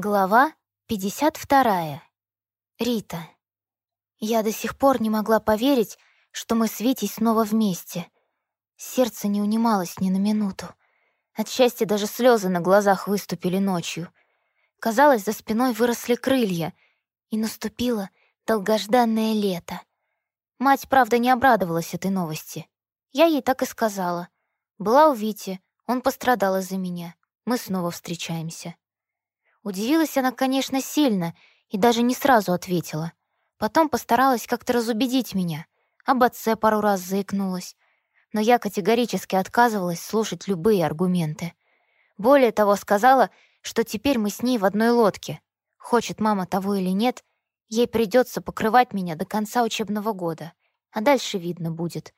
Глава 52. Рита. Я до сих пор не могла поверить, что мы с Витей снова вместе. Сердце не унималось ни на минуту. От счастья даже слезы на глазах выступили ночью. Казалось, за спиной выросли крылья, и наступило долгожданное лето. Мать, правда, не обрадовалась этой новости. Я ей так и сказала. Была у Вити, он пострадал из-за меня. Мы снова встречаемся. Удивилась она, конечно, сильно и даже не сразу ответила. Потом постаралась как-то разубедить меня. Об отце пару раз заикнулась. Но я категорически отказывалась слушать любые аргументы. Более того, сказала, что теперь мы с ней в одной лодке. Хочет мама того или нет, ей придется покрывать меня до конца учебного года. А дальше видно будет.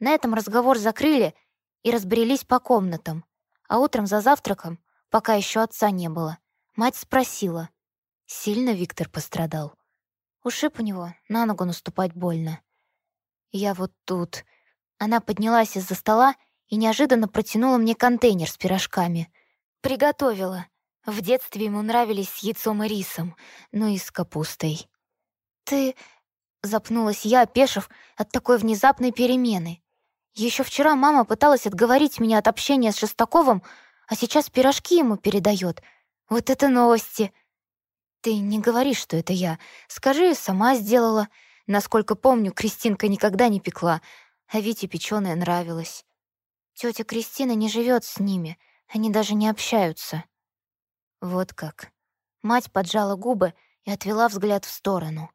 На этом разговор закрыли и разбрелись по комнатам. А утром за завтраком, пока еще отца не было, Мать спросила. Сильно Виктор пострадал? Ушиб у него, на ногу наступать больно. Я вот тут. Она поднялась из-за стола и неожиданно протянула мне контейнер с пирожками. Приготовила. В детстве ему нравились с яйцом и рисом, ну и с капустой. «Ты...» — запнулась я, опешив от такой внезапной перемены. Еще вчера мама пыталась отговорить меня от общения с Шестаковым, а сейчас пирожки ему передает — вот это новости! Ты не говори, что это я. Скажи, сама сделала. Насколько помню, Кристинка никогда не пекла, а Вите печёное нравилось. Тётя Кристина не живёт с ними, они даже не общаются. Вот как. Мать поджала губы и отвела взгляд в сторону.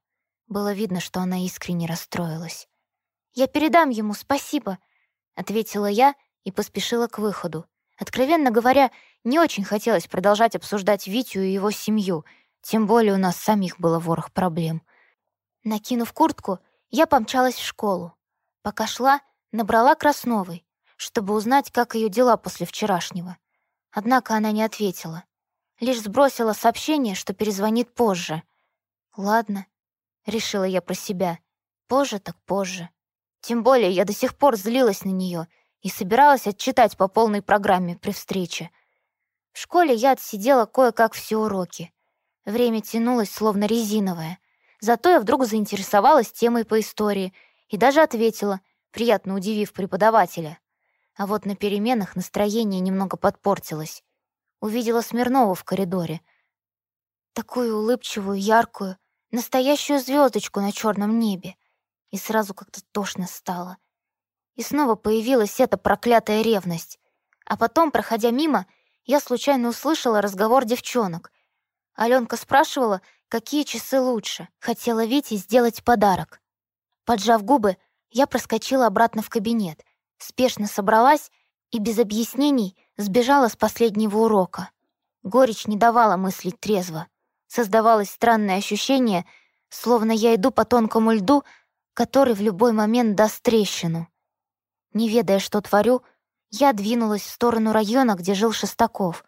Было видно, что она искренне расстроилась. «Я передам ему, спасибо», — ответила я и поспешила к выходу. Откровенно говоря, не очень хотелось продолжать обсуждать Витю и его семью, тем более у нас самих было ворох проблем. Накинув куртку, я помчалась в школу. Пока шла, набрала Красновой, чтобы узнать, как ее дела после вчерашнего. Однако она не ответила. Лишь сбросила сообщение, что перезвонит позже. «Ладно», — решила я про себя. «Позже так позже». Тем более я до сих пор злилась на нее и собиралась отчитать по полной программе при встрече. В школе я отсидела кое-как все уроки. Время тянулось, словно резиновое. Зато я вдруг заинтересовалась темой по истории и даже ответила, приятно удивив преподавателя. А вот на переменах настроение немного подпортилось. Увидела Смирнову в коридоре. Такую улыбчивую, яркую, настоящую звездочку на черном небе. И сразу как-то тошно стало. И снова появилась эта проклятая ревность. А потом, проходя мимо, я случайно услышала разговор девчонок. Аленка спрашивала, какие часы лучше. Хотела Вите сделать подарок. Поджав губы, я проскочила обратно в кабинет, спешно собралась и без объяснений сбежала с последнего урока. Горечь не давала мыслить трезво. Создавалось странное ощущение, словно я иду по тонкому льду, который в любой момент даст трещину. Не ведая, что творю, я двинулась в сторону района, где жил Шестаков.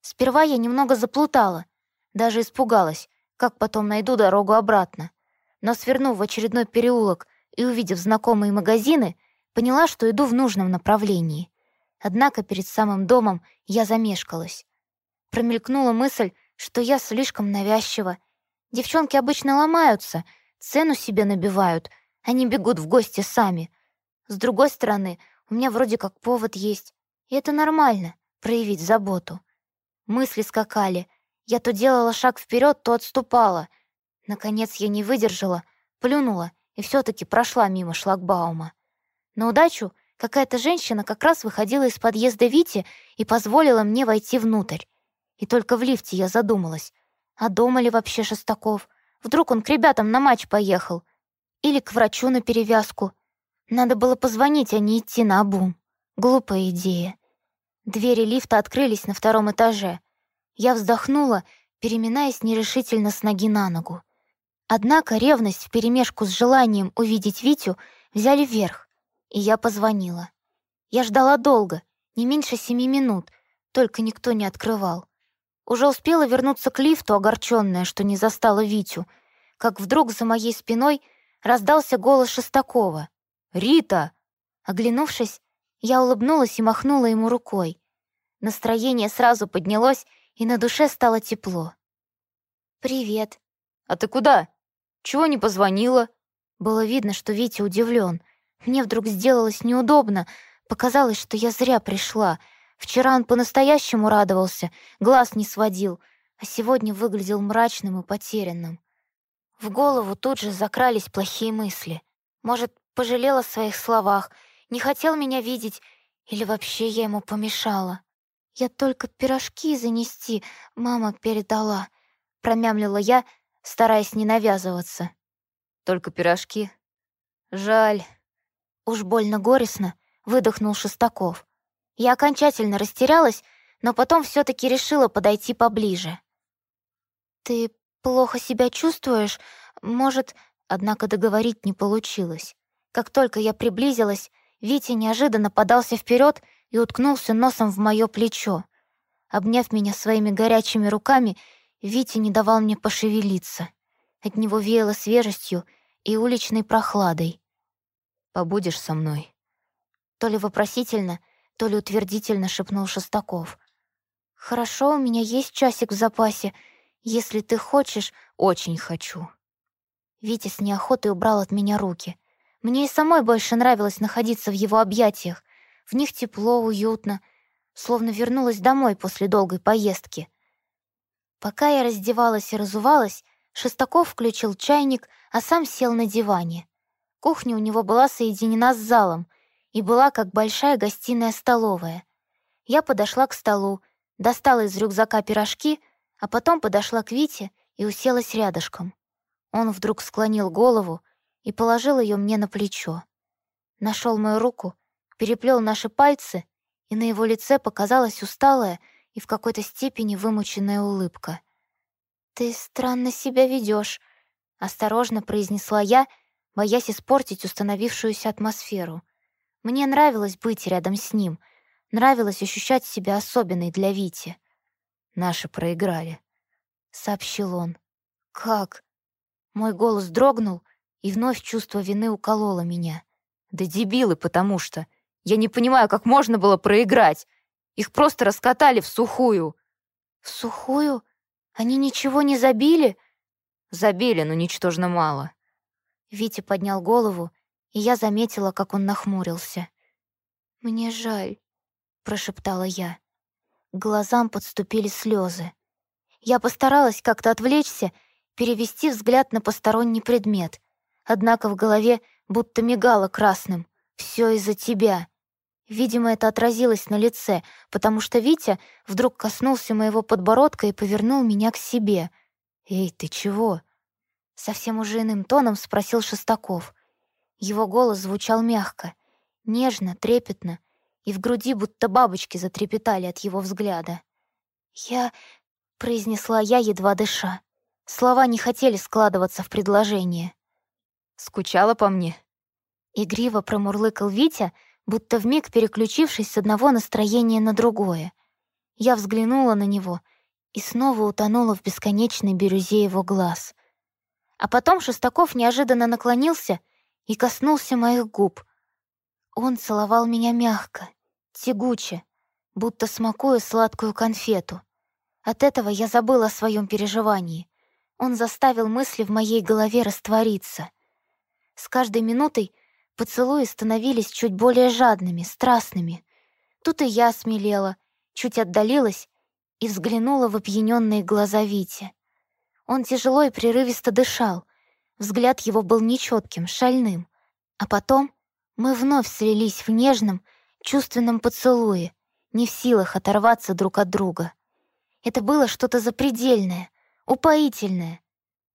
Сперва я немного заплутала, даже испугалась, как потом найду дорогу обратно. Но свернув в очередной переулок и увидев знакомые магазины, поняла, что иду в нужном направлении. Однако перед самым домом я замешкалась. Промелькнула мысль, что я слишком навязчива. Девчонки обычно ломаются, цену себе набивают, они бегут в гости сами — с другой стороны, у меня вроде как повод есть. И это нормально — проявить заботу. Мысли скакали. Я то делала шаг вперед, то отступала. Наконец я не выдержала, плюнула и все таки прошла мимо шлагбаума. На удачу какая-то женщина как раз выходила из подъезда Вити и позволила мне войти внутрь. И только в лифте я задумалась, а дома ли вообще Шестаков? Вдруг он к ребятам на матч поехал? Или к врачу на перевязку? Надо было позвонить, а не идти на обум. Глупая идея. Двери лифта открылись на втором этаже. Я вздохнула, переминаясь нерешительно с ноги на ногу. Однако ревность вперемешку с желанием увидеть Витю взяли вверх, и я позвонила. Я ждала долго, не меньше семи минут, только никто не открывал. Уже успела вернуться к лифту, огорченная, что не застала Витю, как вдруг за моей спиной раздался голос Шестакова. «Рита!» Оглянувшись, я улыбнулась и махнула ему рукой. Настроение сразу поднялось, и на душе стало тепло. «Привет». «А ты куда? Чего не позвонила?» Было видно, что Витя удивлен. Мне вдруг сделалось неудобно. Показалось, что я зря пришла. Вчера он по-настоящему радовался, глаз не сводил, а сегодня выглядел мрачным и потерянным. В голову тут же закрались плохие мысли. Может, пожалел о своих словах, не хотел меня видеть, или вообще я ему помешала. «Я только пирожки занести, мама передала», — промямлила я, стараясь не навязываться. «Только пирожки? Жаль». Уж больно горестно выдохнул Шестаков. Я окончательно растерялась, но потом все таки решила подойти поближе. «Ты плохо себя чувствуешь? Может...» Однако договорить не получилось. Как только я приблизилась, Витя неожиданно подался вперед и уткнулся носом в мое плечо. Обняв меня своими горячими руками, Витя не давал мне пошевелиться. От него веяло свежестью и уличной прохладой. «Побудешь со мной?» То ли вопросительно, то ли утвердительно шепнул Шестаков. «Хорошо, у меня есть часик в запасе. Если ты хочешь, очень хочу». Витя с неохотой убрал от меня руки. Мне и самой больше нравилось находиться в его объятиях. В них тепло, уютно, словно вернулась домой после долгой поездки. Пока я раздевалась и разувалась, Шестаков включил чайник, а сам сел на диване. Кухня у него была соединена с залом и была как большая гостиная-столовая. Я подошла к столу, достала из рюкзака пирожки, а потом подошла к Вите и уселась рядышком. Он вдруг склонил голову и положил ее мне на плечо. Нашел мою руку, переплел наши пальцы, и на его лице показалась усталая и в какой-то степени вымученная улыбка. «Ты странно себя ведешь, осторожно произнесла я, боясь испортить установившуюся атмосферу. Мне нравилось быть рядом с ним, нравилось ощущать себя особенной для Вити. «Наши проиграли», — сообщил он. «Как?» Мой голос дрогнул, и вновь чувство вины укололо меня. «Да дебилы, потому что. Я не понимаю, как можно было проиграть. Их просто раскатали в сухую». «В сухую? Они ничего не забили?» «Забили, но ничтожно мало». Витя поднял голову, и я заметила, как он нахмурился. «Мне жаль», — прошептала я. К глазам подступили слезы. Я постаралась как-то отвлечься перевести взгляд на посторонний предмет. Однако в голове будто мигало красным. «Все из-за тебя». Видимо, это отразилось на лице, потому что Витя вдруг коснулся моего подбородка и повернул меня к себе. «Эй, ты чего?» Совсем уже иным тоном спросил Шестаков. Его голос звучал мягко, нежно, трепетно, и в груди будто бабочки затрепетали от его взгляда. «Я...» — произнесла я, едва дыша. Слова не хотели складываться в предложение. «Скучала по мне?» Игриво промурлыкал Витя, будто вмиг переключившись с одного настроения на другое. Я взглянула на него и снова утонула в бесконечной бирюзе его глаз. А потом Шестаков неожиданно наклонился и коснулся моих губ. Он целовал меня мягко, тягуче, будто смакуя сладкую конфету. От этого я забыла о своем переживании. Он заставил мысли в моей голове раствориться. С каждой минутой поцелуи становились чуть более жадными, страстными. Тут и я смелела, чуть отдалилась и взглянула в опьяненные глаза Вити. Он тяжело и прерывисто дышал, взгляд его был нечетким, шальным. А потом мы вновь слились в нежном, чувственном поцелуе, не в силах оторваться друг от друга. Это было что-то запредельное, упоительное,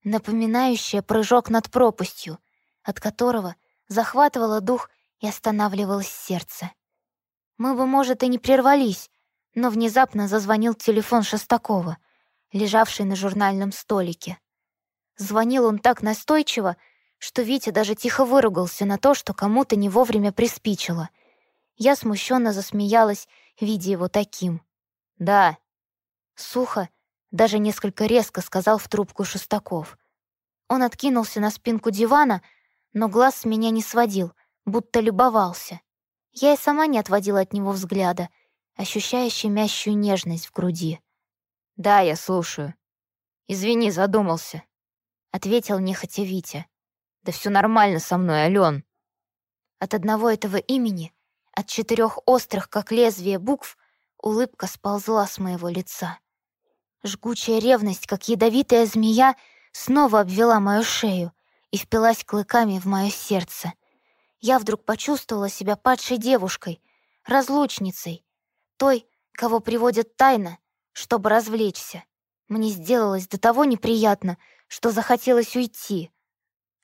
напоминающее прыжок над пропастью, от которого захватывало дух и останавливалось сердце. Мы бы, может, и не прервались, но внезапно зазвонил телефон Шестакова, лежавший на журнальном столике. Звонил он так настойчиво, что Витя даже тихо выругался на то, что кому-то не вовремя приспичило. Я смущенно засмеялась, видя его таким. «Да». Сухо, даже несколько резко сказал в трубку Шестаков. Он откинулся на спинку дивана, но глаз с меня не сводил, будто любовался. Я и сама не отводила от него взгляда, ощущая щемящую нежность в груди. «Да, я слушаю». «Извини, задумался», — ответил нехотя Витя. «Да все нормально со мной, Ален». От одного этого имени, от четырех острых, как лезвие букв, улыбка сползла с моего лица. Жгучая ревность, как ядовитая змея, снова обвела мою шею и впилась клыками в мое сердце. Я вдруг почувствовала себя падшей девушкой, разлучницей, той, кого приводят тайно, чтобы развлечься. Мне сделалось до того неприятно, что захотелось уйти.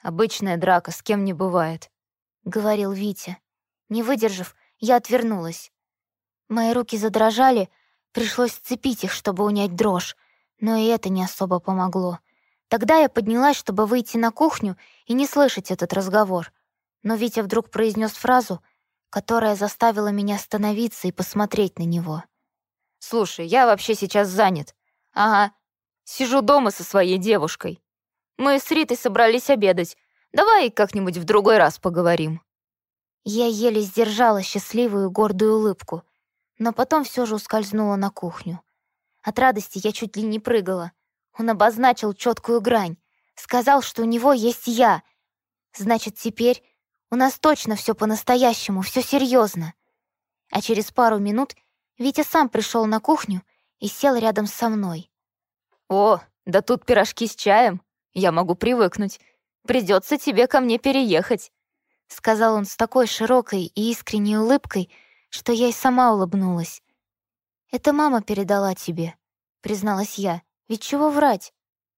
«Обычная драка, с кем не бывает», — говорил Витя. Не выдержав, я отвернулась. Мои руки задрожали, пришлось сцепить их, чтобы унять дрожь, но и это не особо помогло. Тогда я поднялась, чтобы выйти на кухню и не слышать этот разговор. Но Витя вдруг произнес фразу, которая заставила меня остановиться и посмотреть на него. «Слушай, я вообще сейчас занят. Ага, сижу дома со своей девушкой. Мы с Ритой собрались обедать. Давай как-нибудь в другой раз поговорим». Я еле сдержала счастливую гордую улыбку, но потом все же ускользнула на кухню. От радости я чуть ли не прыгала. Он обозначил четкую грань, сказал, что у него есть я. Значит, теперь у нас точно все по-настоящему, все серьезно. А через пару минут Витя сам пришел на кухню и сел рядом со мной. «О, да тут пирожки с чаем. Я могу привыкнуть. Придется тебе ко мне переехать», — сказал он с такой широкой и искренней улыбкой, что я и сама улыбнулась. «Это мама передала тебе», — призналась я. «Ведь чего врать?»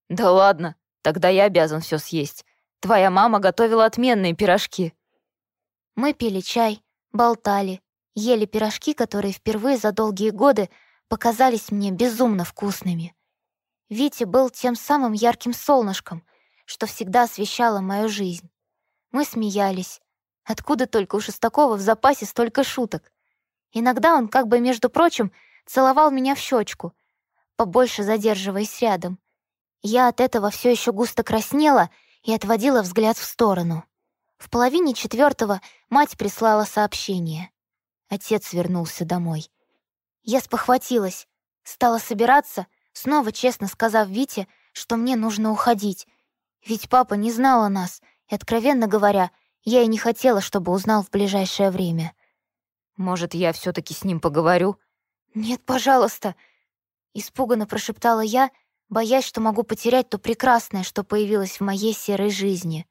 «Да ладно, тогда я обязан все съесть. Твоя мама готовила отменные пирожки». Мы пили чай, болтали, ели пирожки, которые впервые за долгие годы показались мне безумно вкусными. Витя был тем самым ярким солнышком, что всегда освещало мою жизнь. Мы смеялись. Откуда только у Шестакова в запасе столько шуток? Иногда он, как бы между прочим, целовал меня в щечку, побольше задерживаясь рядом. Я от этого все еще густо краснела и отводила взгляд в сторону. В половине четвертого мать прислала сообщение. Отец вернулся домой. Я спохватилась, стала собираться, снова честно сказав Вите, что мне нужно уходить. Ведь папа не знал о нас, и, откровенно говоря, я и не хотела, чтобы узнал в ближайшее время. «Может, я все таки с ним поговорю?» «Нет, пожалуйста!» Испуганно прошептала я, боясь, что могу потерять то прекрасное, что появилось в моей серой жизни.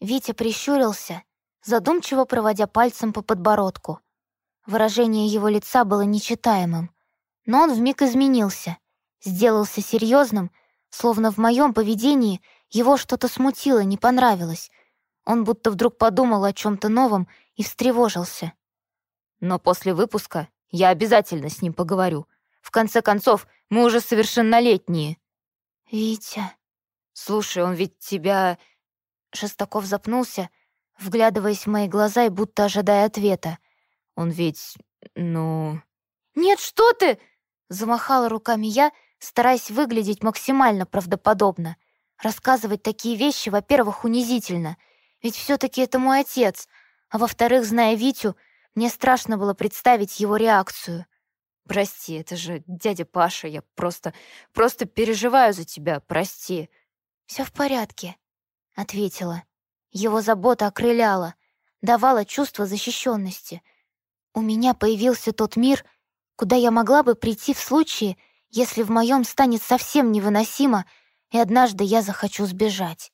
Витя прищурился, задумчиво проводя пальцем по подбородку. Выражение его лица было нечитаемым, но он вмиг изменился, сделался серьезным, словно в моем поведении его что-то смутило, не понравилось. Он будто вдруг подумал о чем то новом и встревожился. «Но после выпуска я обязательно с ним поговорю. В конце концов, мы уже совершеннолетние». «Витя...» «Слушай, он ведь тебя...» Шестаков запнулся, вглядываясь в мои глаза и будто ожидая ответа. Он ведь, ну...» «Нет, что ты!» — замахала руками я, стараясь выглядеть максимально правдоподобно. Рассказывать такие вещи, во-первых, унизительно, ведь все таки это мой отец, а во-вторых, зная Витю, мне страшно было представить его реакцию. «Прости, это же дядя Паша, я просто... просто переживаю за тебя, прости». Все в порядке», — ответила. Его забота окрыляла, давала чувство защищенности — у меня появился тот мир, куда я могла бы прийти в случае, если в моем станет совсем невыносимо, и однажды я захочу сбежать.